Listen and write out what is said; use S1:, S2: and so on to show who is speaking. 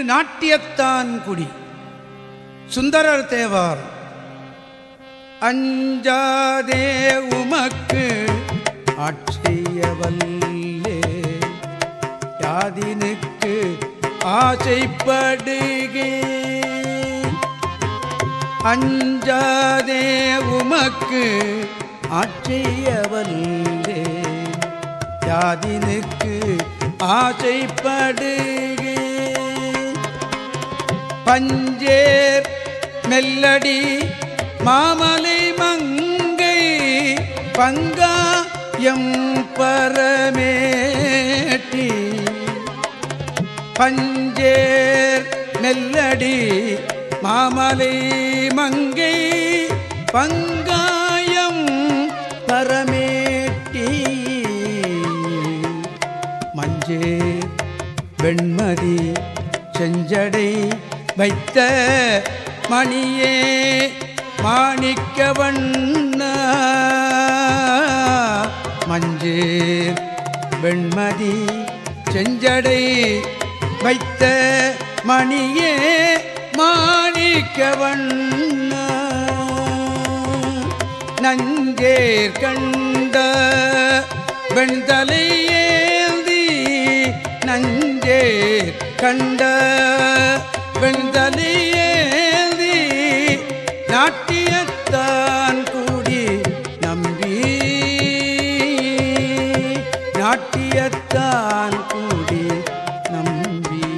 S1: திரு நாட்டியத்தான் குடி. சுந்தரர் தேவார் அஞ்சாதே உமக்கு ஆட்சியவல்லே. யாதினுக்கு ஆசைப்படுகே. அஞ்சாதே உமக்கு ஆட்சியவல்லே. யாதினுக்கு ஆசைப்படுகே. பஞ்சேர் மெல்லடி மாமலை மங்கை பங்கா எம் பரமேட்டி. பஞ்சேர் மெல்லடி மாமலை மங்கை பங்காயம் பரமேட்டி. மஞ்சே வெண்மதி செஞ்சடை வைத்த மணியே மாணிக்கவண்ண மஞ்சேர் வெண்மதி செஞ்சடை வைத்த மணியே மாணிக்கவண்ண நஞ்சேர் கண்ட வெண்தலையேந்தி நஞ்சேர் கண்ட வெண்தலியேந்தி நாட்டியத்தான் கூடி நம்பி. நாட்டியத்தான் கூடி நம்பி.